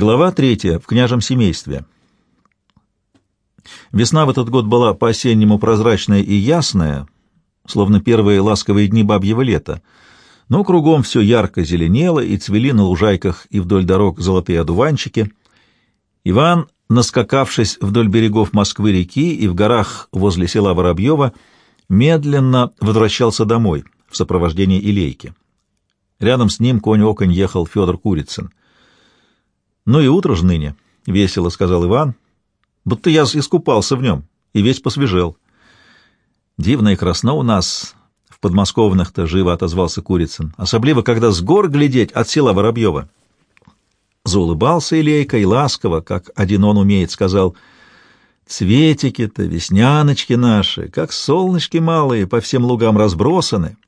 Глава третья. В княжем семействе. Весна в этот год была по-осеннему прозрачная и ясная, словно первые ласковые дни бабьего лета, но кругом все ярко зеленело и цвели на лужайках и вдоль дорог золотые одуванчики. Иван, наскакавшись вдоль берегов Москвы-реки и в горах возле села Воробьева, медленно возвращался домой в сопровождении Илейки. Рядом с ним конь-оконь ехал Федор Курицын. «Ну и утро ж ныне», — весело сказал Иван, — «будто я искупался в нем и весь посвежел». «Дивно и красно у нас в подмосковных-то», — живо отозвался Курицын, «особливо, когда с гор глядеть от села Воробьева». Заулыбался Илейка и ласково, как один он умеет, сказал, «Цветики-то, весняночки наши, как солнышки малые, по всем лугам разбросаны,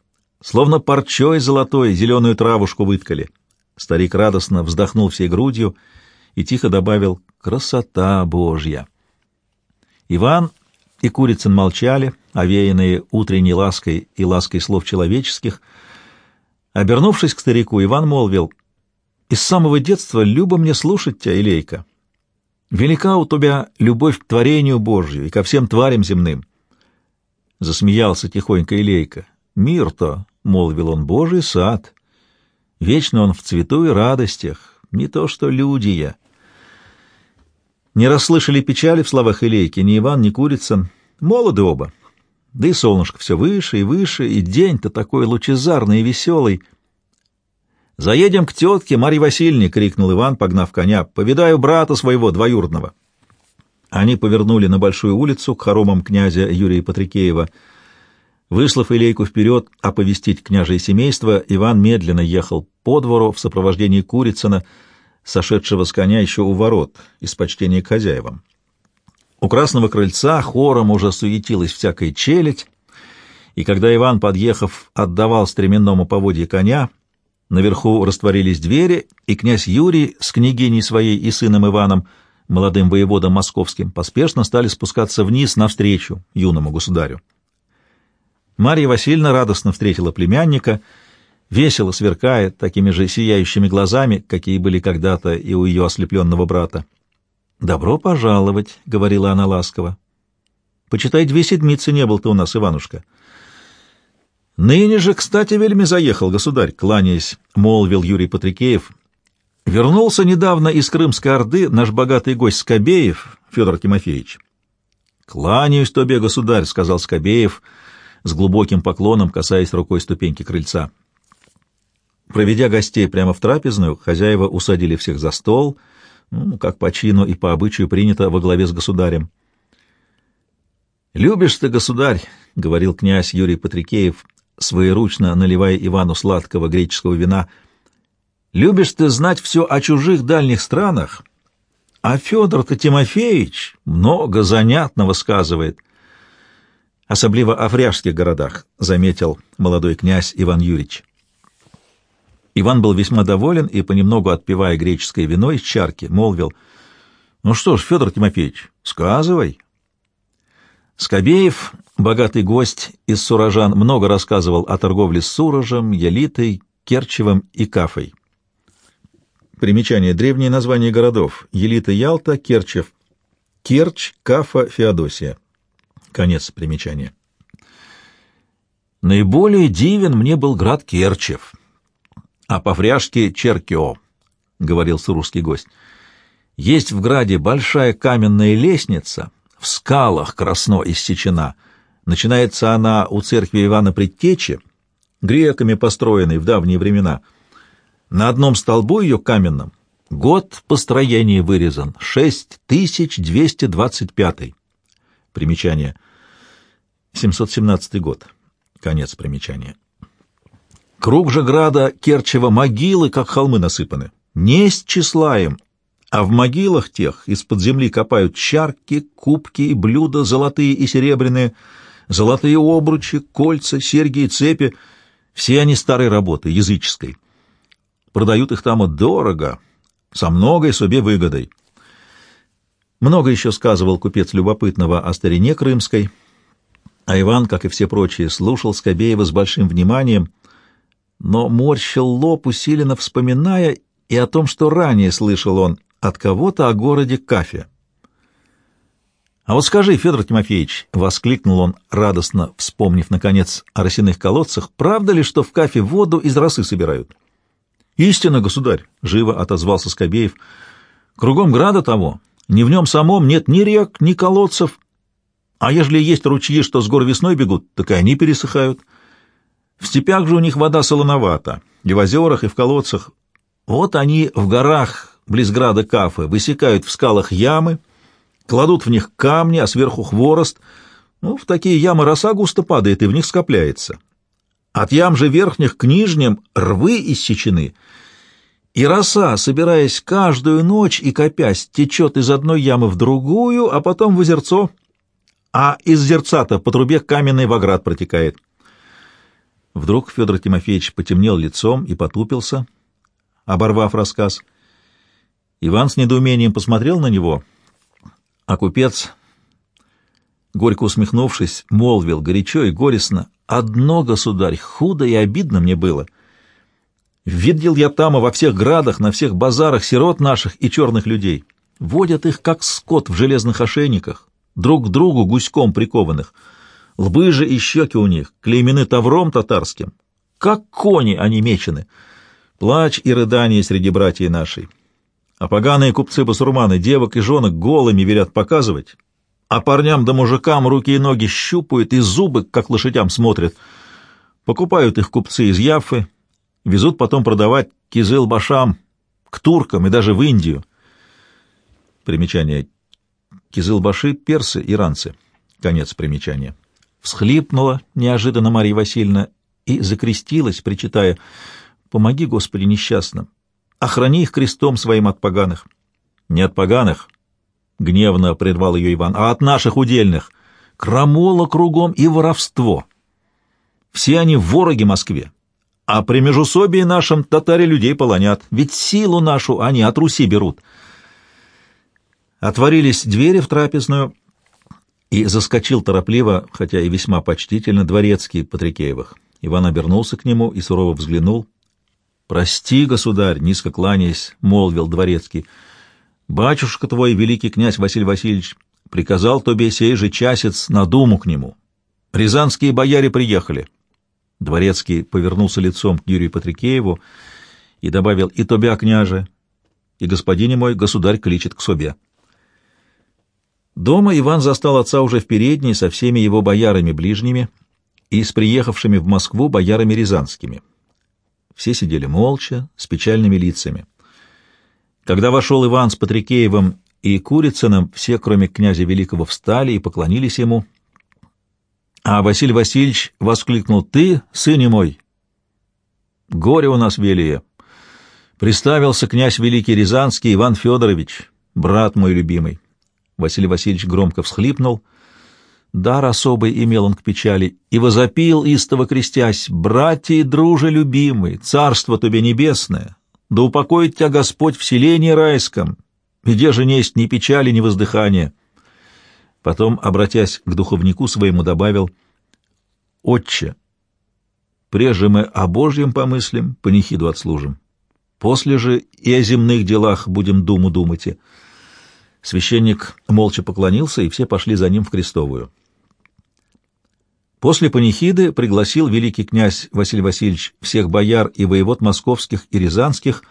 словно парчой золотой зеленую травушку выткали». Старик радостно вздохнул всей грудью и тихо добавил «Красота Божья!». Иван и Курицын молчали, овеянные утренней лаской и лаской слов человеческих. Обернувшись к старику, Иван молвил «Из самого детства любо мне слушать тебя, Илейка. Велика у тебя любовь к творению Божью и ко всем тварям земным». Засмеялся тихонько Илейка. «Мир-то, — молвил он, — Божий сад». Вечно он в цвету и радостях, не то что люди я. Не расслышали печали в словах Илейки ни Иван, ни Курицын. Молоды оба. Да и солнышко все выше и выше, и день-то такой лучезарный и веселый. «Заедем к тетке Марье Васильевне!» — крикнул Иван, погнав коня. «Повидаю брата своего двоюродного!» Они повернули на большую улицу к хоромам князя Юрия Патрикеева — Выслав Илейку вперед оповестить княжее семейство, Иван медленно ехал по двору в сопровождении Курицына, сошедшего с коня еще у ворот, из почтения к хозяевам. У красного крыльца хором уже суетилась всякая челядь, и когда Иван, подъехав, отдавал стременному поводье коня, наверху растворились двери, и князь Юрий с княгиней своей и сыном Иваном, молодым воеводом московским, поспешно стали спускаться вниз навстречу юному государю. Марья Васильевна радостно встретила племянника, весело сверкая такими же сияющими глазами, какие были когда-то и у ее ослепленного брата. «Добро пожаловать», — говорила она ласково. «Почитай, две седмицы не был ты у нас, Иванушка». «Ныне же, кстати, вельми заехал, государь», — кланяясь, молвил Юрий Патрикеев. «Вернулся недавно из Крымской Орды наш богатый гость Скобеев, Федор Тимофеевич». «Кланяюсь тебе, государь», — сказал Скобеев, — с глубоким поклоном касаясь рукой ступеньки крыльца. Проведя гостей прямо в трапезную, хозяева усадили всех за стол, ну, как по чину и по обычаю принято во главе с государем. «Любишь ты, государь», — говорил князь Юрий Патрикеев, своеручно наливая Ивану сладкого греческого вина, — «любишь ты знать все о чужих дальних странах, а Федор-то Тимофеевич много занятного сказывает» особливо о фряжских городах, заметил молодой князь Иван Юрьевич. Иван был весьма доволен и, понемногу отпивая греческое вино из чарки, молвил, «Ну что ж, Федор Тимофеевич, сказывай». Скобеев, богатый гость из Суражан, много рассказывал о торговле с Суражем, Елитой, Керчевым и Кафой. Примечание. Древние названия городов. Елита Ялта, Керчев, Керчь, Кафа, Феодосия. Конец примечания. Наиболее дивен мне был град Керчев, а по фряжке Черкио, — говорил сурусский гость. Есть в граде большая каменная лестница, в скалах красно иссечена. Начинается она у церкви Ивана Предтечи, греками построенной в давние времена. На одном столбу ее каменном год построения вырезан — 6225. Примечание. 717 год. Конец примечания. Круг же града Керчева могилы, как холмы насыпаны. Не с числа им, а в могилах тех из-под земли копают чарки, кубки и блюда золотые и серебряные, золотые обручи, кольца, серьги и цепи. Все они старой работы, языческой. Продают их там дорого, со многой себе выгодой. Много еще сказывал купец любопытного о старине крымской, а Иван, как и все прочие, слушал Скобеева с большим вниманием, но морщил лоб, усиленно вспоминая и о том, что ранее слышал он от кого-то о городе Кафе. «А вот скажи, Федор Тимофеевич», — воскликнул он, радостно вспомнив, наконец, о росяных колодцах, «правда ли, что в Кафе воду из росы собирают?» «Истинно, государь», — живо отозвался Скобеев, — «кругом града того, ни в нем самом нет ни рек, ни колодцев, а ежели есть ручьи, что с гор весной бегут, так и они пересыхают. В степях же у них вода солоновата, и в озерах, и в колодцах. Вот они в горах близ града Кафы высекают в скалах ямы, кладут в них камни, а сверху хворост. Ну, в такие ямы роса густо падает и в них скопляется. От ям же верхних к нижним рвы иссечены, и роса, собираясь каждую ночь и копясь, течет из одной ямы в другую, а потом в озерцо, а из зерца-то по трубе каменный воград протекает. Вдруг Федор Тимофеевич потемнел лицом и потупился, оборвав рассказ. Иван с недоумением посмотрел на него, а купец, горько усмехнувшись, молвил горячо и горестно, «Одно, государь, худо и обидно мне было. Видел я там во всех градах, на всех базарах сирот наших и черных людей. Водят их, как скот в железных ошейниках, друг к другу гуськом прикованных». Лбы же и щеки у них клеймены тавром татарским. Как кони они мечены. Плач и рыдание среди братьев нашей. А поганые купцы-басурманы девок и женок голыми велят показывать, а парням да мужикам руки и ноги щупают и зубы, как лошадям, смотрят. Покупают их купцы из Яфы, везут потом продавать кизыл-башам, к туркам и даже в Индию. Примечание. Кизыл-баши — персы, иранцы. Конец примечания всхлипнула неожиданно Марья Васильевна и закрестилась, причитая, «Помоги, Господи, несчастным, охрани их крестом своим от поганых». «Не от поганых», — гневно прервал ее Иван, — «а от наших удельных. Крамола кругом и воровство. Все они вороги Москве, а при межусобии нашем татаре людей полонят, ведь силу нашу они от Руси берут». Отворились двери в трапезную, и заскочил торопливо, хотя и весьма почтительно, дворецкий Патрикеевых. Иван обернулся к нему и сурово взглянул. «Прости, государь!» — низко кланяясь, молвил дворецкий. «Батюшка твой, великий князь Василий Васильевич, приказал тебе сей же часец на думу к нему. Рязанские бояре приехали». Дворецкий повернулся лицом к Юрию Патрикееву и добавил «И тобя, княже, и господине мой, государь кличет к себе». Дома Иван застал отца уже в передней со всеми его боярами ближними и с приехавшими в Москву боярами рязанскими. Все сидели молча, с печальными лицами. Когда вошел Иван с Патрикеевым и Курицыным, все, кроме князя Великого, встали и поклонились ему. А Василий Васильевич воскликнул «Ты, сын мой!» «Горе у нас, Велие!» Приставился князь Великий Рязанский Иван Федорович, брат мой любимый. Василий Васильевич громко всхлипнул. Дар особый имел он к печали, и возопил, истово крестясь, «Братья и друже любимый, царство тебе небесное, да упокоит тебя Господь в селении райском, где же несть ни печали, ни воздыхания». Потом, обратясь к духовнику своему, добавил, «Отче, прежде мы о Божьем помыслим, панихиду отслужим, после же и о земных делах будем думу думать». Священник молча поклонился, и все пошли за ним в крестовую. После панихиды пригласил великий князь Василий Васильевич всех бояр и воевод московских и рязанских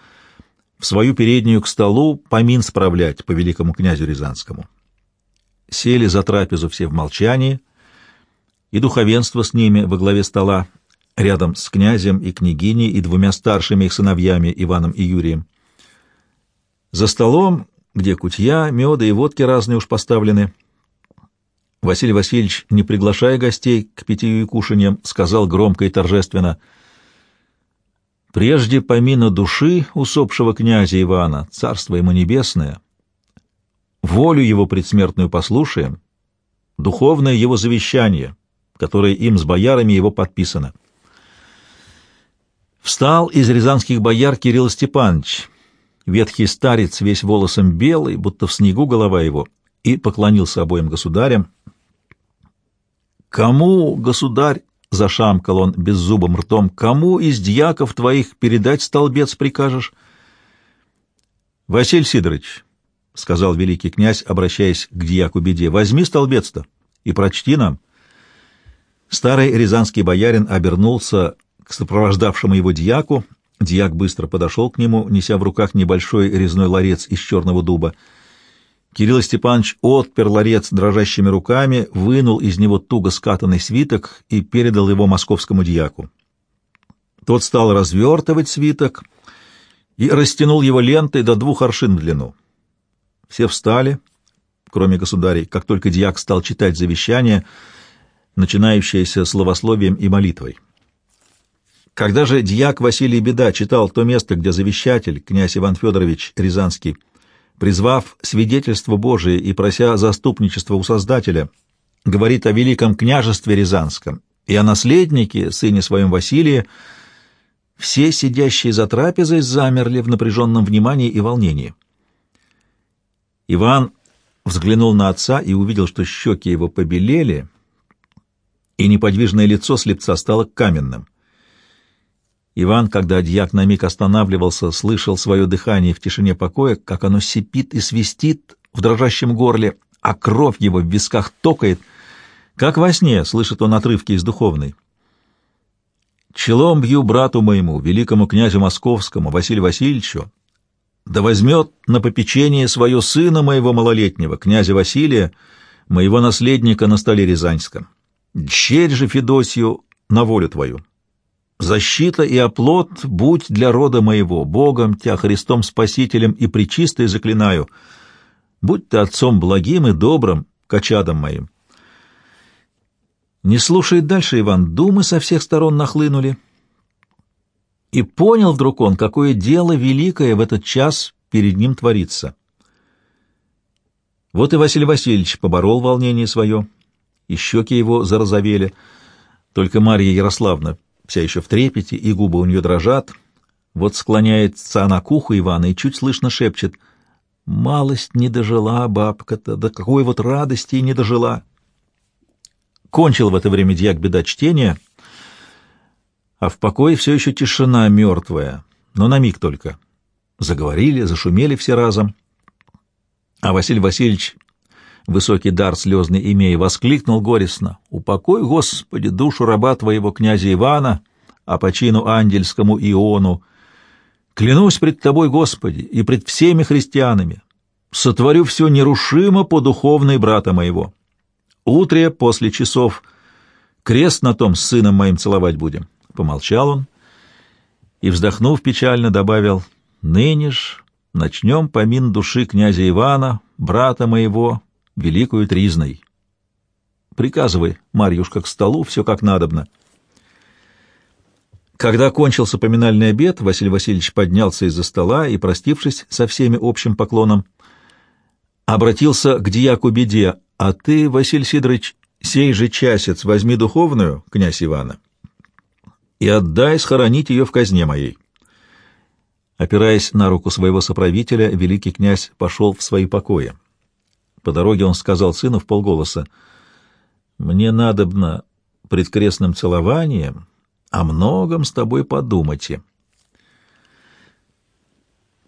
в свою переднюю к столу помин справлять по великому князю Рязанскому. Сели за трапезу все в молчании, и духовенство с ними во главе стола, рядом с князем и княгиней и двумя старшими их сыновьями Иваном и Юрием. За столом где кутья, меда и водки разные уж поставлены. Василий Васильевич, не приглашая гостей к питью и кушаньям, сказал громко и торжественно «Прежде помина души усопшего князя Ивана, царство ему небесное, волю его предсмертную послушаем, духовное его завещание, которое им с боярами его подписано». Встал из рязанских бояр Кирилл Степанович, ветхий старец, весь волосом белый, будто в снегу голова его, и поклонился обоим государям. «Кому, государь, — зашамкал он беззубым ртом, — кому из дьяков твоих передать столбец прикажешь?» «Василий Сидорович, — сказал великий князь, обращаясь к дьяку Беде, — возьми столбец-то и прочти нам. Старый рязанский боярин обернулся к сопровождавшему его дьяку. Дьяк быстро подошел к нему, неся в руках небольшой резной ларец из черного дуба. Кирилл Степанович отпер ларец дрожащими руками, вынул из него туго скатанный свиток и передал его московскому дьяку. Тот стал развертывать свиток и растянул его лентой до двух аршин в длину. Все встали, кроме государей, как только дьяк стал читать завещание, начинающееся словословием и молитвой. Когда же дьяк Василий Беда читал то место, где завещатель, князь Иван Федорович Рязанский, призвав свидетельство Божие и прося заступничество у Создателя, говорит о великом княжестве Рязанском и о наследнике, сыне своем Василии, все сидящие за трапезой замерли в напряженном внимании и волнении. Иван взглянул на отца и увидел, что щеки его побелели, и неподвижное лицо слепца стало каменным. Иван, когда дьяк на миг останавливался, слышал свое дыхание в тишине покоя, как оно сипит и свистит в дрожащем горле, а кровь его в висках токает, как во сне слышит он отрывки из духовной. «Челом бью брату моему, великому князю московскому, Василию Васильевичу, да возьмет на попечение свое сына моего малолетнего, князя Василия, моего наследника на столе Рязанском. Дщерь же Федосию на волю твою». Защита и оплот будь для рода моего, Богом Тя, Христом Спасителем и Пречистой заклинаю. Будь ты отцом благим и добрым, качадом моим. Не слушает дальше Иван, думы со всех сторон нахлынули. И понял вдруг он, какое дело великое в этот час перед ним творится. Вот и Василий Васильевич поборол волнение свое, и щеки его зарозовели. Только Марья Ярославна вся еще в трепете, и губы у нее дрожат. Вот склоняется она к уху Ивана и чуть слышно шепчет. «Малость не дожила бабка-то, да какой вот радости и не дожила!» Кончил в это время дьяк беда чтения, а в покое все еще тишина мертвая, но на миг только. Заговорили, зашумели все разом. А Василий Васильевич высокий дар слезный имея, воскликнул горестно, «Упокой, Господи, душу раба твоего князя Ивана, а по чину ангельскому Иону. Клянусь пред тобой, Господи, и пред всеми христианами, сотворю все нерушимо по духовной брата моего. Утре после часов крест на том с сыном моим целовать будем». Помолчал он и, вздохнув печально, добавил, «Ныне ж начнем помин души князя Ивана, брата моего, великую тризной. Приказывай, Марьюшка, к столу, все как надобно. Когда кончился поминальный обед, Василий Васильевич поднялся из-за стола и, простившись со всеми общим поклоном, обратился к дьяку Беде, «А ты, Василий Сидорович, сей же часец возьми духовную, князь Ивана, и отдай схоронить ее в казне моей». Опираясь на руку своего соправителя, великий князь пошел в свои покои. По дороге он сказал сыну в полголоса, «Мне надобно пред крестным целованием о многом с тобой подумать».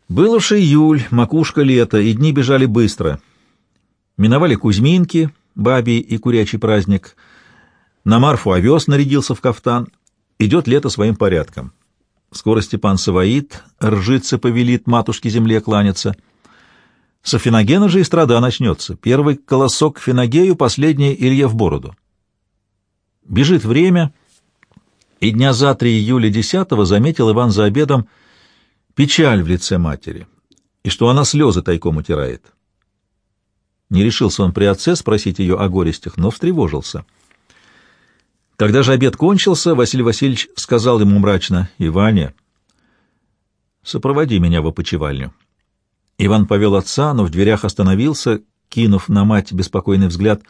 Был уж июль, макушка лета, и дни бежали быстро. Миновали Кузьминки, бабий и курячий праздник. На Марфу овес нарядился в кафтан. Идет лето своим порядком. Скоро Степан Саваид, ржица повелит матушке земле кланяться — со Финогена же и страда начнется. Первый колосок к Финогею, последний Илье в бороду. Бежит время, и дня за три июля десятого заметил Иван за обедом печаль в лице матери, и что она слезы тайком утирает. Не решился он при отце спросить ее о горестях, но встревожился. Когда же обед кончился, Василий Васильевич сказал ему мрачно, «Иваня, сопроводи меня в опочивальню». Иван повел отца, но в дверях остановился, кинув на мать беспокойный взгляд.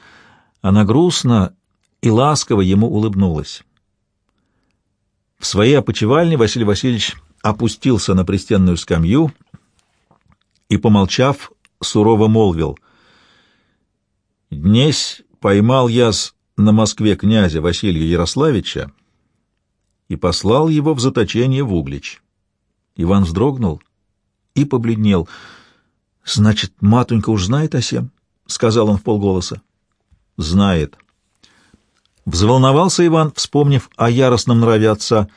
Она грустно и ласково ему улыбнулась. В своей опочивальне Василий Васильевич опустился на пристенную скамью и, помолчав, сурово молвил. «Днесь поймал я на Москве князя Василия Ярославича и послал его в заточение в Углич». Иван вздрогнул — и побледнел. — Значит, матунька уж знает о сем? — сказал он в полголоса. — Знает. Взволновался Иван, вспомнив о яростном нраве отца.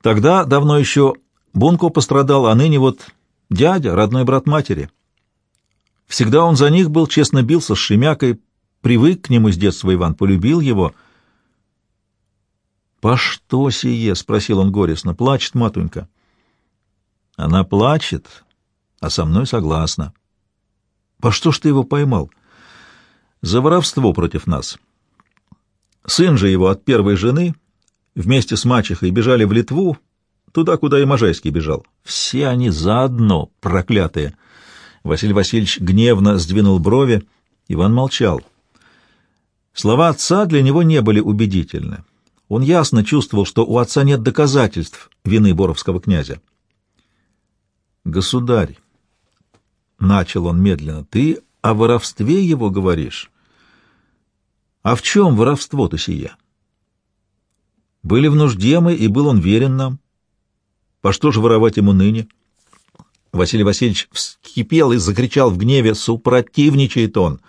Тогда, давно еще, Бунко пострадал, а ныне вот дядя, родной брат матери. Всегда он за них был, честно бился с Шемякой, привык к нему с детства Иван, полюбил его. «По что сие?» — спросил он горестно. «Плачет матунька». «Она плачет, а со мной согласна». «По что ж ты его поймал?» «За воровство против нас». Сын же его от первой жены вместе с мачехой бежали в Литву, туда, куда и Можайский бежал. Все они заодно, проклятые. Василий Васильевич гневно сдвинул брови. Иван молчал. Слова отца для него не были убедительны. Он ясно чувствовал, что у отца нет доказательств вины боровского князя. «Государь», — начал он медленно, — «ты о воровстве его говоришь?» А в чем воровство-то сия? Были в нужде мы, и был он верен нам. По что же воровать ему ныне? Василий Васильевич вскипел и закричал в гневе, супротивничает он.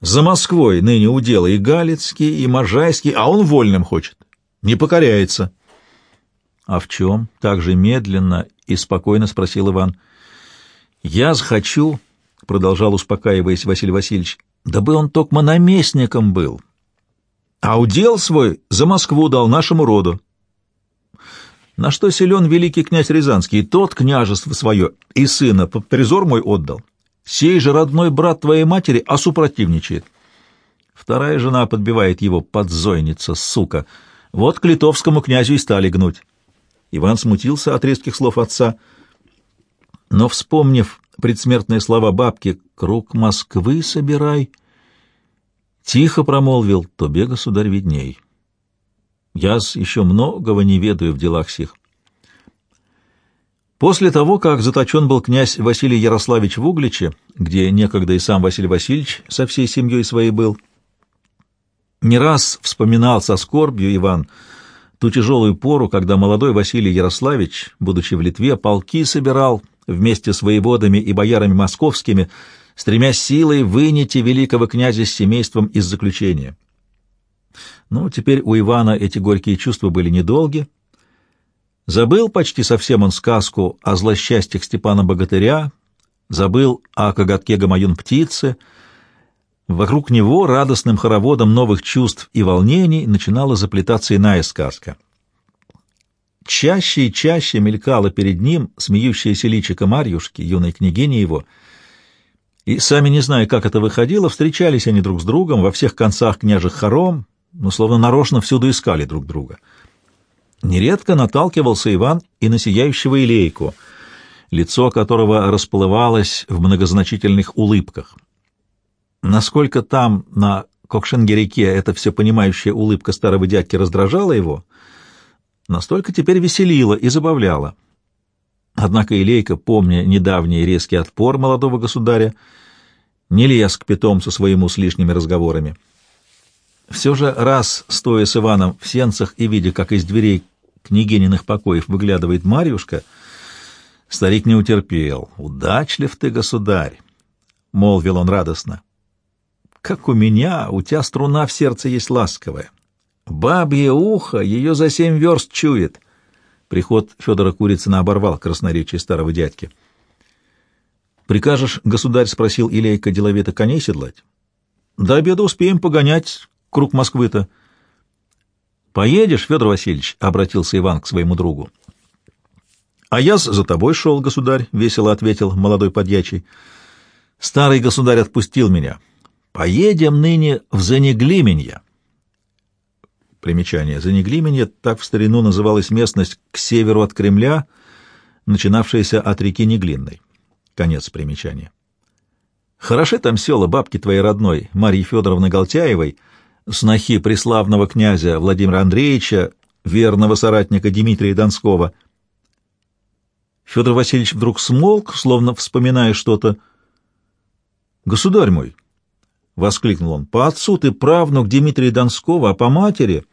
За Москвой ныне удела и Галицкий, и Можайский, а он вольным хочет. Не покоряется. — А в чем? — так же медленно и спокойно спросил Иван. — Я захочу, — продолжал успокаиваясь Василий Васильевич, Дабы он токмо наместником был, а удел свой за Москву дал нашему роду. На что силен великий князь Рязанский, тот княжество свое и сына под призор мой отдал. Сей же родной брат твоей матери осупротивничает. Вторая жена подбивает его, подзойница, сука. Вот к литовскому князю и стали гнуть. Иван смутился от резких слов отца, но, вспомнив предсмертные слова бабки «Круг Москвы собирай», тихо промолвил «Тобе, государь, видней». Я-с еще многого не ведаю в делах сих. После того, как заточен был князь Василий Ярославич в Угличе, где некогда и сам Василий Васильевич со всей семьей своей был, не раз вспоминал со скорбью Иван ту тяжелую пору, когда молодой Василий Ярославич, будучи в Литве, полки собирал вместе с воеводами и боярами московскими, стремясь силой вынести великого князя с семейством из заключения. Но теперь у Ивана эти горькие чувства были недолги. Забыл почти совсем он сказку о злосчастьях Степана Богатыря, забыл о коготке Гамаюн-птицы. Вокруг него радостным хороводом новых чувств и волнений начинала заплетаться иная сказка — Чаще и чаще мелькало перед ним смеющееся личико Марьюшки, юной княгини его, и, сами не зная, как это выходило, встречались они друг с другом во всех концах княжих хором, но словно нарочно всюду искали друг друга. Нередко наталкивался Иван и на сияющего Илейку, лицо которого расплывалось в многозначительных улыбках. Насколько там, на Кокшенгереке, эта все понимающая улыбка старого дядьки раздражала его — настолько теперь веселила и забавляла. Однако Илейка, помня недавний резкий отпор молодого государя, не лез к питомцу своему с лишними разговорами. Все же раз, стоя с Иваном в сенцах и видя, как из дверей княгининых покоев выглядывает Марьюшка, старик не утерпел. «Удачлив ты, государь!» — молвил он радостно. «Как у меня, у тебя струна в сердце есть ласковая. Бабье ухо ее за семь верст чует. Приход Федора Курицына оборвал красноречие старого дядьки. «Прикажешь, государь?» — спросил Илейка деловито коней седлать. «До обеда успеем погонять круг Москвы-то». «Поедешь, Федор Васильевич?» — обратился Иван к своему другу. «А я за тобой шел, государь», — весело ответил молодой подьячий. «Старый государь отпустил меня. Поедем ныне в Занеглименье». Примечание. Занеглименье — так в старину называлась местность к северу от Кремля, начинавшаяся от реки Неглинной. Конец примечания. Хороши там села бабки твоей родной, Марьи Федоровны Галтяевой, снохи преславного князя Владимира Андреевича, верного соратника Дмитрия Донского. Федор Васильевич вдруг смолк, словно вспоминая что-то. «Государь мой!» — воскликнул он. «По отцу ты правнук Дмитрия Донского, а по матери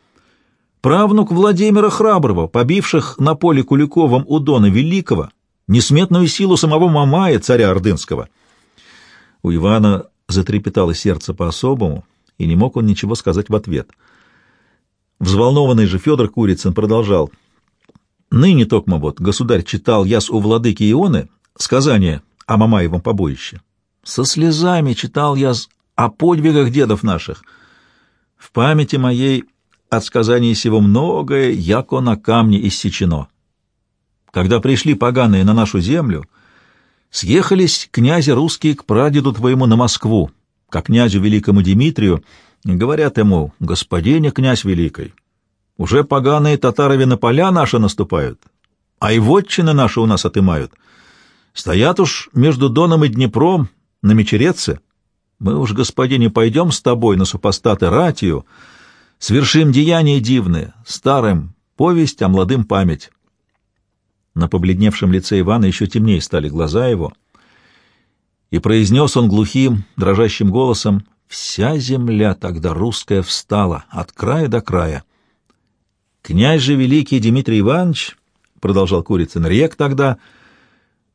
правнук Владимира Храброго, побивших на поле Куликовом у Дона Великого, несметную силу самого Мамая, царя Ордынского. У Ивана затрепетало сердце по-особому, и не мог он ничего сказать в ответ. Взволнованный же Федор Курицын продолжал. «Ныне, токмо вот, государь читал яс у владыки Ионы сказание о Мамаевом побоище. Со слезами читал я о подвигах дедов наших. В памяти моей от сказаний сего многое, яко на камне иссечено. Когда пришли поганые на нашу землю, съехались князи русские к прадеду твоему на Москву, к князю великому Дмитрию, говорят ему, господине князь великий, уже поганые татарове на поля наши наступают, а и вотчины наши у нас отымают. Стоят уж между Доном и Днепром на Мечереце. Мы уж, господине, пойдем с тобой на супостаты ратию, Свершим деяния дивные, старым повесть, а молодым память. На побледневшем лице Ивана еще темнее стали глаза его, и произнес он глухим, дрожащим голосом, «Вся земля тогда русская встала, от края до края». «Князь же великий Дмитрий Иванович», — продолжал Курицын, — «рек тогда,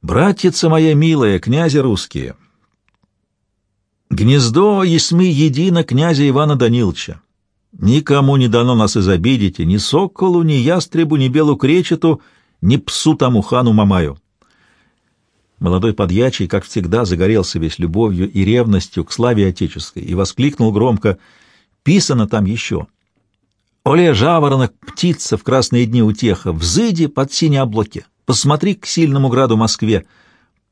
братьица моя милая, князи русские». Гнездо Есмы едино князя Ивана Даниловича. Никому не дано нас изобидеть, ни соколу, ни ястребу, ни белу кречету, ни псу тому хану Мамаю. Молодой подьячий, как всегда, загорелся весь любовью и ревностью к славе отеческой и воскликнул громко «Писано там еще!» «Оле, жаворонок, птица в красные дни утеха, взыди под синие облаки, посмотри к сильному граду Москве,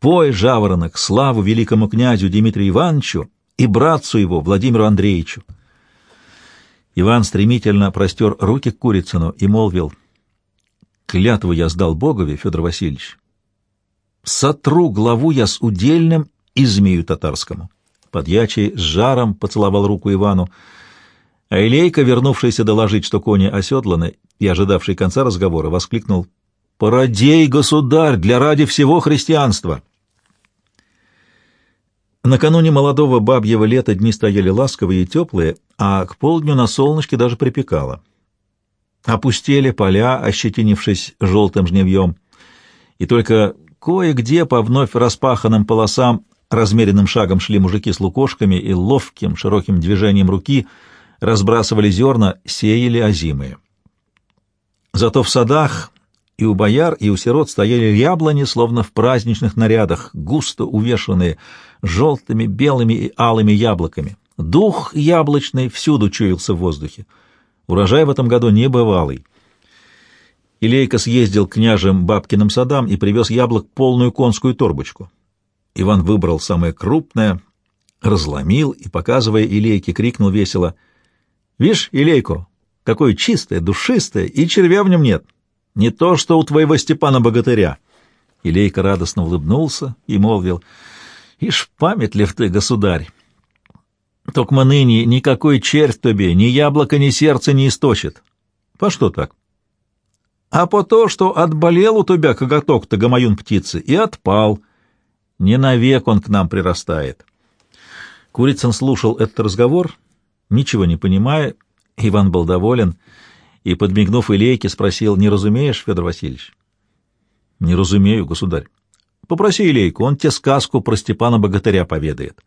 пой, жаворонок, славу великому князю Дмитрию Ивановичу и братцу его Владимиру Андреевичу!» Иван стремительно простер руки к Курицыну и молвил, «Клятву я сдал Богове, Федор Васильевич. Сотру главу я с удельным и змею татарскому». Подьячий с жаром поцеловал руку Ивану, а Илейка, вернувшийся доложить, что кони оседланы и ожидавший конца разговора, воскликнул, «Породей, государь, для ради всего христианства!» Накануне молодого бабьего лета дни стояли ласковые и теплые, а к полдню на солнышке даже припекало. Опустели поля, ощетинившись желтым жневьем, и только кое-где по вновь распаханным полосам размеренным шагом шли мужики с лукошками и ловким широким движением руки разбрасывали зерна, сеяли озимые. Зато в садах и у бояр, и у сирот стояли яблони, словно в праздничных нарядах, густо увешанные желтыми, белыми и алыми яблоками. Дух яблочный всюду чуялся в воздухе. Урожай в этом году небывалый. Илейка съездил к княжим бабкиным садам и привез яблок полную конскую торбочку. Иван выбрал самое крупное, разломил и, показывая Илейке, крикнул весело. — Вишь, Илейко, какое чистое, душистое, и червя в нем нет. Не то, что у твоего Степана-богатыря. Илейка радостно улыбнулся и молвил, «Ишь, памятлив ты, государь! Токма ныне никакой червь тебе ни яблоко, ни сердце не источит. По что так? А по то, что отболел у тебя коготок-то гамаюн птицы и отпал. Не навек он к нам прирастает». Курицын слушал этот разговор, ничего не понимая, Иван был доволен — и, подмигнув Илейке, спросил, «Не разумеешь, Федор Васильевич?» «Не разумею, государь». «Попроси Илейку, он тебе сказку про Степана-богатыря поведает».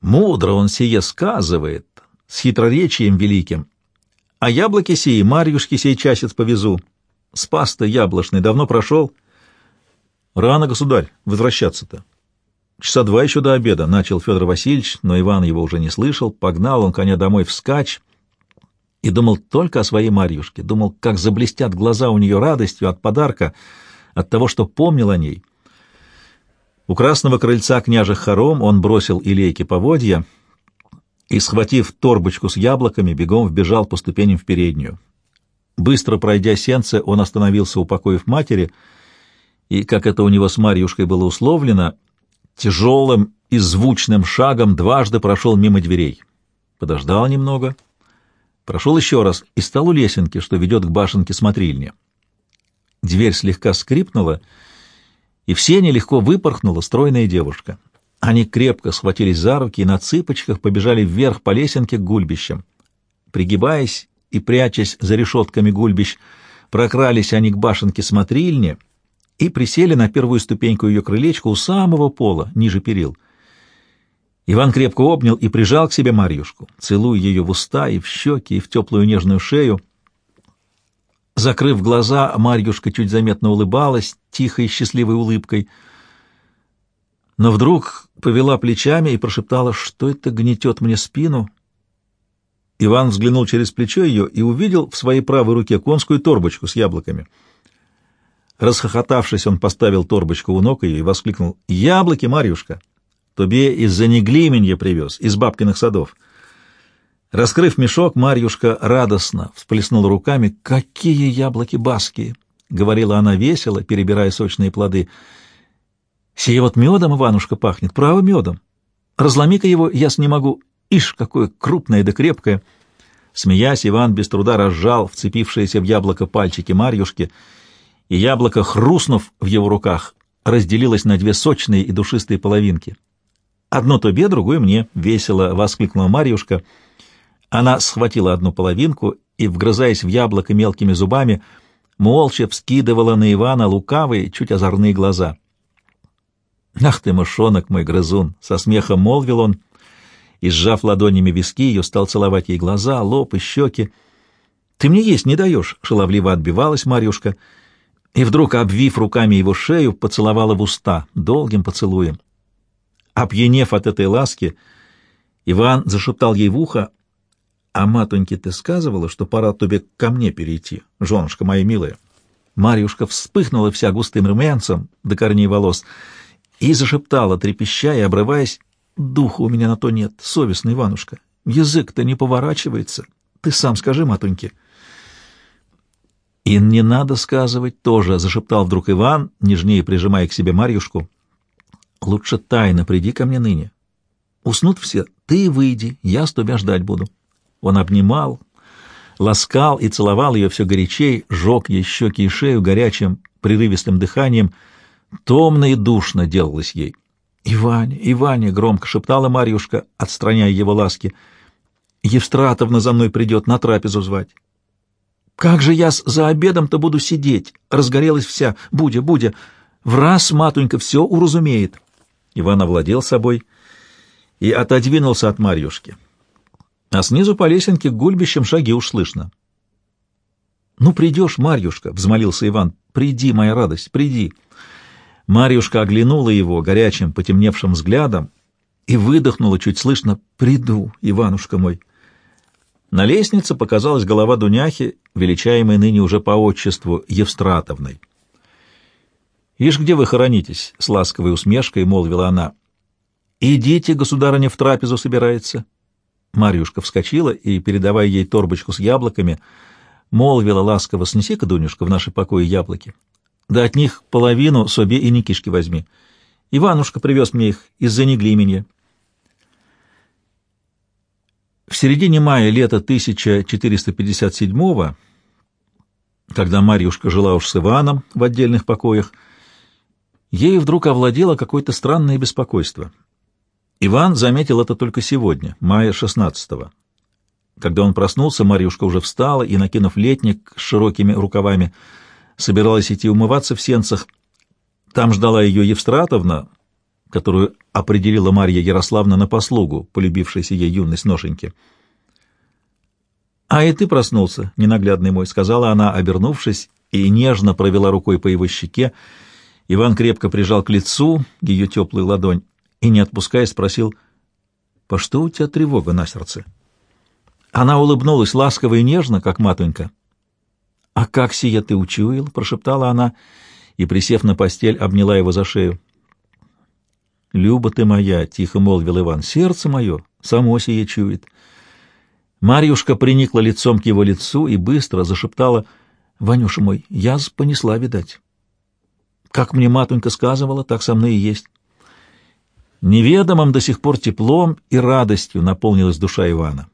«Мудро он сие сказывает, с хитроречием великим. А яблоки сии, Марьюшки сей часец повезу. Спас-то яблочный давно прошел». «Рано, государь, возвращаться-то». «Часа два еще до обеда», — начал Федор Васильевич, но Иван его уже не слышал. Погнал он коня домой вскачь, и думал только о своей Марьюшке, думал, как заблестят глаза у нее радостью от подарка, от того, что помнил о ней. У красного крыльца княжих хором он бросил Илейке поводья и, схватив торбочку с яблоками, бегом вбежал по ступеням в переднюю. Быстро пройдя сенце, он остановился у покоев матери, и, как это у него с Марьюшкой было условлено, тяжелым и звучным шагом дважды прошел мимо дверей. Подождал немного — Прошел еще раз и стал у лесенки, что ведет к башенке смотрильни. Дверь слегка скрипнула, и в сене легко выпорхнула стройная девушка. Они крепко схватились за руки и на цыпочках побежали вверх по лесенке к гульбищам. Пригибаясь и прячась за решетками гульбищ, прокрались они к башенке смотрильни и присели на первую ступеньку ее крылечка у самого пола, ниже перил. Иван крепко обнял и прижал к себе Марьюшку, целуя ее в уста и в щеки, и в теплую нежную шею. Закрыв глаза, Марьюшка чуть заметно улыбалась, тихой счастливой улыбкой. Но вдруг повела плечами и прошептала, что это гнетет мне спину. Иван взглянул через плечо ее и увидел в своей правой руке конскую торбочку с яблоками. Расхохотавшись, он поставил торбочку у ног ее и воскликнул «Яблоки, Марьюшка!» Тобе из-за неглименья привез, из бабкиных садов. Раскрыв мешок, Марьюшка радостно всплеснула руками. «Какие яблоки баские!» — говорила она весело, перебирая сочные плоды. «Сие вот медом, Иванушка, пахнет, право медом. Разломи-ка его, я не могу. Ишь, какое крупное да крепкое!» Смеясь, Иван без труда разжал вцепившиеся в яблоко пальчики Марьюшки, и яблоко, хрустнув в его руках, разделилось на две сочные и душистые половинки. «Одно тебе, другое мне», — весело воскликнула Марьюшка. Она схватила одну половинку и, вгрызаясь в яблоко мелкими зубами, молча вскидывала на Ивана лукавые, чуть озорные глаза. «Ах ты, мышонок мой грызун!» — со смехом молвил он, и, сжав ладонями виски, ее стал целовать ей глаза, лоб и щеки. «Ты мне есть не даешь!» — шаловливо отбивалась Марьюшка, и вдруг, обвив руками его шею, поцеловала в уста долгим поцелуем. Опьянев от этой ласки, Иван зашептал ей в ухо, «А матоньке ты сказывала, что пора тебе ко мне перейти, женушка моя милая?» Марьюшка вспыхнула вся густым румянцем до корней волос и зашептала, трепеща и обрываясь, «Духа у меня на то нет, совестный Иванушка, язык-то не поворачивается, ты сам скажи, матоньке». «И не надо сказывать тоже», — зашептал вдруг Иван, нежнее прижимая к себе Марьюшку. Лучше тайно приди ко мне ныне. Уснут все, ты выйди, я с тебя ждать буду. Он обнимал, ласкал и целовал ее все горячей, жег ей щеки и шею горячим, прерывистым дыханием. Томно и душно делалось ей. «Иваня, Иваня!» — громко шептала Марьюшка, отстраняя его ласки. «Евстратовна за мной придет на трапезу звать». «Как же я за обедом-то буду сидеть?» — разгорелась вся. «Будя, Будя, в раз матунька все уразумеет». Иван овладел собой и отодвинулся от Марьюшки. А снизу по лесенке гульбищем шаги уж слышно. «Ну, придешь, Марьюшка!» — взмолился Иван. «Приди, моя радость, приди!» Марьюшка оглянула его горячим, потемневшим взглядом и выдохнула чуть слышно «Приду, Иванушка мой!» На лестнице показалась голова Дуняхи, величаемой ныне уже по отчеству Евстратовной. «Ишь, где вы хоронитесь?» — с ласковой усмешкой молвила она. «Идите, государыня в трапезу собирается». Марьюшка вскочила и, передавая ей торбочку с яблоками, молвила ласково, «Снеси-ка, Дунюшка, в наши покои яблоки. Да от них половину себе и Никишки возьми. Иванушка привез мне их из-за неглименья». В середине мая лета 1457-го, когда Марьюшка жила уж с Иваном в отдельных покоях, Ей вдруг овладело какое-то странное беспокойство. Иван заметил это только сегодня, мая 16-го. Когда он проснулся, Марьюшка уже встала и, накинув летник с широкими рукавами, собиралась идти умываться в сенцах. Там ждала ее Евстратовна, которую определила Марья Ярославна на послугу, полюбившейся ей юность ношеньки. «А и ты проснулся, ненаглядный мой», — сказала она, обернувшись, и нежно провела рукой по его щеке, — Иван крепко прижал к лицу ее теплую ладонь и, не отпуская, спросил, «По что у тебя тревога на сердце?» Она улыбнулась ласково и нежно, как матонька. «А как сия ты учуял?» — прошептала она и, присев на постель, обняла его за шею. «Люба ты моя!» — тихо молвил Иван. «Сердце мое само сие чует». Марьюшка приникла лицом к его лицу и быстро зашептала, «Ванюша мой, я понесла, видать». Как мне матунька сказывала, так со мной и есть. Неведомым до сих пор теплом и радостью наполнилась душа Ивана.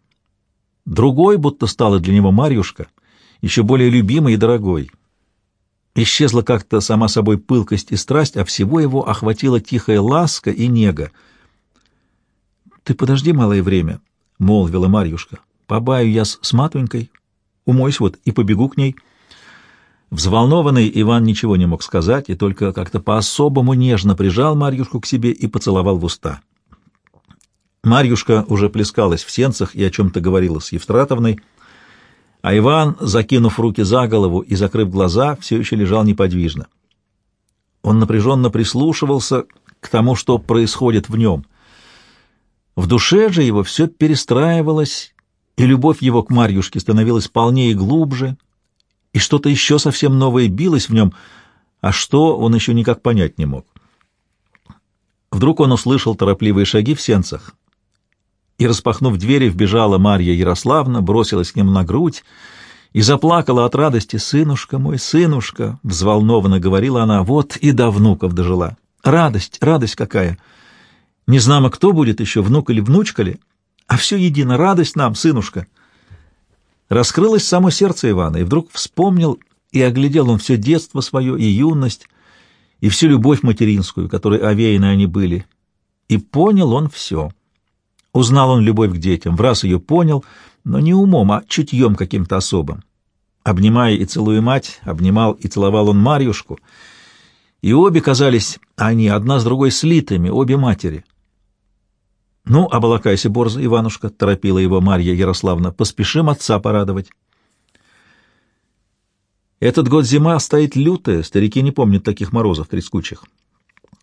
Другой будто стала для него Марьюшка, еще более любимой и дорогой. Исчезла как-то сама собой пылкость и страсть, а всего его охватила тихая ласка и нега. — Ты подожди малое время, — молвила Марьюшка. — Побаю я с, с матунькой, умойся вот и побегу к ней. — Взволнованный Иван ничего не мог сказать и только как-то по-особому нежно прижал Марьюшку к себе и поцеловал в уста. Марьюшка уже плескалась в сенцах и о чем-то говорила с Евстратовной, а Иван, закинув руки за голову и закрыв глаза, все еще лежал неподвижно. Он напряженно прислушивался к тому, что происходит в нем. В душе же его все перестраивалось, и любовь его к Марьюшке становилась полнее и глубже, и что-то еще совсем новое билось в нем, а что он еще никак понять не мог. Вдруг он услышал торопливые шаги в сенцах, и, распахнув двери, вбежала Марья Ярославна, бросилась к нему на грудь и заплакала от радости. «Сынушка мой, сынушка!» — взволнованно говорила она. «Вот и до внуков дожила. Радость, радость какая! Не знамо, кто будет еще, внук или внучка ли, а все едино, радость нам, сынушка!» Раскрылось само сердце Ивана, и вдруг вспомнил и оглядел он все детство свое и юность, и всю любовь материнскую, которой овеяны они были, и понял он все. Узнал он любовь к детям, в раз ее понял, но не умом, а чутьем каким-то особым. Обнимая и целуя мать, обнимал и целовал он Марьюшку, и обе казались они одна с другой слитыми, обе матери. «Ну, оболакайся, борза, Иванушка», — торопила его Марья Ярославна, — «поспешим отца порадовать». Этот год зима стоит лютая, старики не помнят таких морозов трескучих.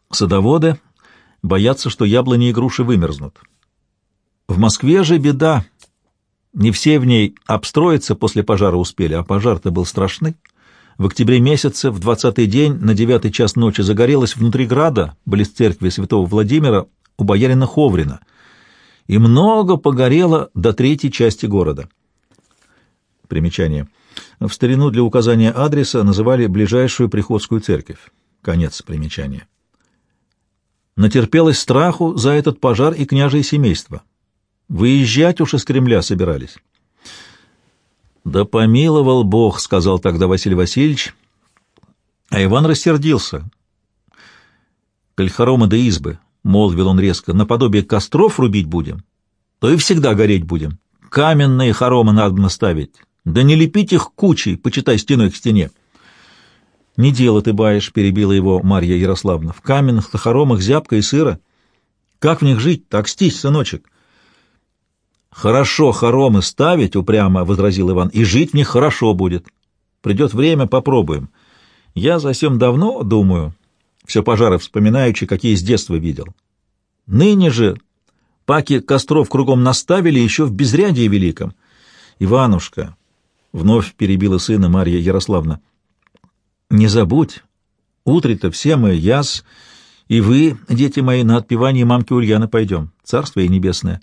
Садоводы боятся, что яблони и груши вымерзнут. В Москве же беда. Не все в ней обстроиться после пожара успели, а пожар-то был страшный. В октябре месяце, в двадцатый день, на девятый час ночи загорелась внутри града, близ церкви святого Владимира, у боярина Ховрина, и много погорело до третьей части города. Примечание. В старину для указания адреса называли ближайшую приходскую церковь. Конец примечания. Натерпелось страху за этот пожар и княжее семейство. Выезжать уж из Кремля собирались. «Да помиловал Бог», — сказал тогда Василий Васильевич, а Иван рассердился. «Коль хоромы до избы, — молвил он резко, — наподобие костров рубить будем, то и всегда гореть будем. Каменные хоромы надо наставить, да не лепить их кучей, почитай стеной к стене. «Не дело ты баешь», — перебила его Марья Ярославна. «В каменных хоромах зябко и сыро. Как в них жить? Так стись, сыночек». «Хорошо хоромы ставить, — упрямо возразил Иван, — и жить в них хорошо будет. Придет время, попробуем. Я за сем давно думаю, все пожары вспоминаючи, какие с детства видел. Ныне же паки костров кругом наставили еще в безрядии великом. Иванушка, — вновь перебила сына Марья Ярославна, — не забудь, утре-то все мы, яс, и вы, дети мои, на отпевание мамки Ульяны пойдем, царство и небесное.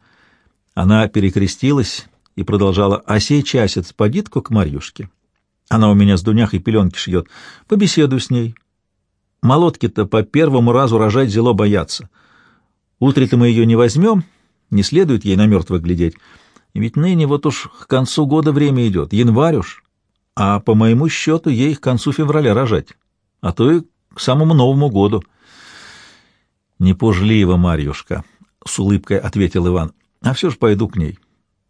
Она перекрестилась и продолжала, а сей часец подитку к Марьюшке. Она у меня с Дуняхой пеленки шьет. Побеседуй с ней, Молотки-то по первому разу рожать зело боятся. Утре-то мы ее не возьмем, не следует ей на мертвых глядеть. Ведь ныне вот уж к концу года время идет, январь уж, а по моему счету ей к концу февраля рожать, а то и к самому Новому году. — Не пожливо, Марьюшка, — с улыбкой ответил Иван, — а все ж пойду к ней.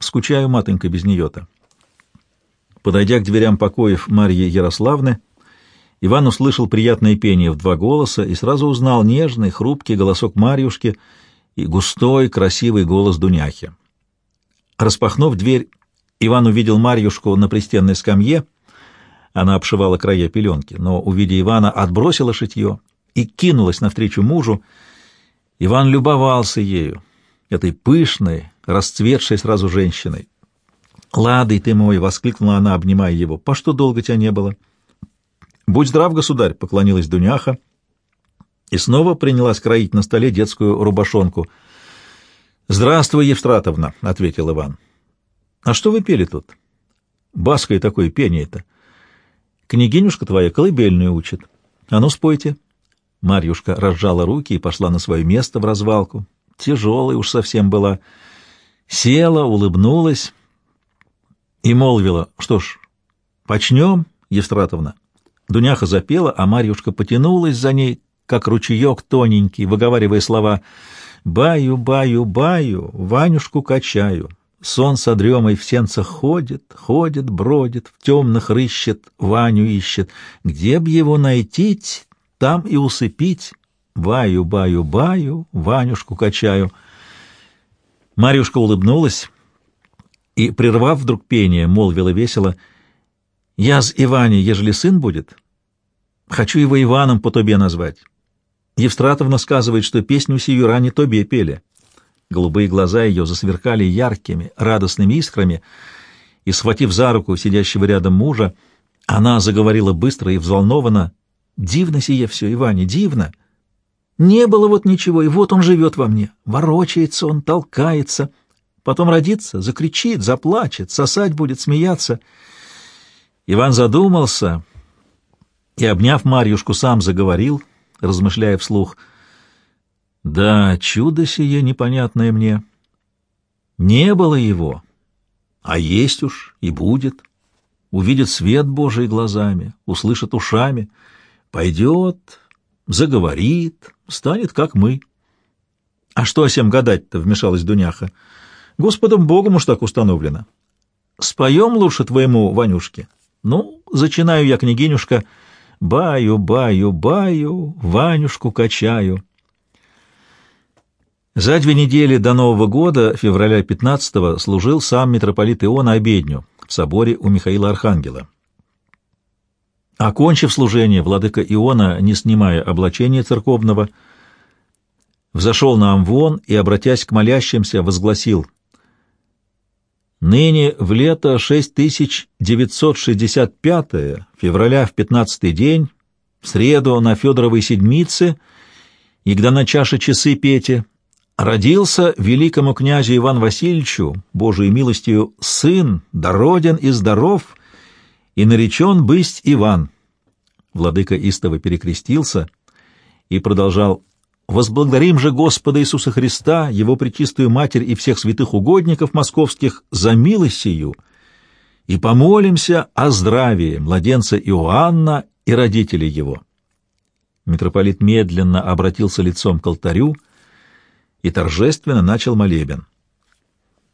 Скучаю, матонька, без нее-то. Подойдя к дверям покоев Марьи Ярославны, Иван услышал приятное пение в два голоса и сразу узнал нежный, хрупкий голосок Марьюшки и густой, красивый голос Дуняхи. Распахнув дверь, Иван увидел Марьюшку на пристенной скамье. Она обшивала края пеленки, но, увидя Ивана, отбросила шитье и кинулась навстречу мужу. Иван любовался ею, этой пышной, расцветшей сразу женщиной. «Ладый ты мой!» — воскликнула она, обнимая его. «По что долго тебя не было?» «Будь здрав, государь!» — поклонилась Дуняха и снова принялась кроить на столе детскую рубашонку. «Здравствуй, Евстратовна!» — ответил Иван. «А что вы пели тут?» «Баской такое пение-то!» «Княгинюшка твоя колыбельную учит. А ну, спойте!» Марьюшка разжала руки и пошла на свое место в развалку. Тяжелая уж совсем была. Села, улыбнулась и молвила, «Что ж, почнем, Евстратовна?» Дуняха запела, а Марьюшка потянулась за ней, как ручеек тоненький, выговаривая слова «Баю, баю, баю, Ванюшку качаю, сон со дремой в сенцах ходит, ходит, бродит, в темных рыщет, Ваню ищет. Где б его найти, там и усыпить. Баю, баю, баю, Ванюшку качаю. Марьюшка улыбнулась и, прервав вдруг пение, молвила весело, «Я с Иване, ежели сын будет, хочу его Иваном по тобе назвать. Евстратовна сказывает, что песню сию ранее тобе пели». Голубые глаза ее засверкали яркими, радостными искрами, и, схватив за руку сидящего рядом мужа, она заговорила быстро и взволнованно. «Дивно сие все, Иване, дивно! Не было вот ничего, и вот он живет во мне. Ворочается он, толкается, потом родится, закричит, заплачет, сосать будет, смеяться». Иван задумался и, обняв Марьюшку, сам заговорил, размышляя вслух — да, чудо сие непонятное мне. Не было его, а есть уж и будет. Увидит свет Божий глазами, услышит ушами, пойдет, заговорит, станет, как мы. — А что всем гадать-то? — вмешалась Дуняха. — Господом Богом уж так установлено. Споем лучше твоему Ванюшке. Ну, зачинаю я, княгинюшка, баю, баю, баю, Ванюшку качаю. За две недели до Нового года, февраля 15-го, служил сам митрополит Иона обедню в соборе у Михаила Архангела. Окончив служение, владыка Иона, не снимая облачения церковного, взошел на Амвон и, обратясь к молящимся, возгласил «Ныне в лето 6965 февраля в 15 день, в среду на Федоровой седмице, и когда на чаше часы пете, Родился великому князю Иван Васильевичу, Божией милостью, сын, дороден и здоров, и наречен бысть Иван. Владыка истово перекрестился и продолжал «Возблагодарим же Господа Иисуса Христа, Его Пречистую Матерь и всех святых угодников московских за милость сию, и помолимся о здравии младенца Иоанна и родителей его». Митрополит медленно обратился лицом к алтарю, и торжественно начал молебен.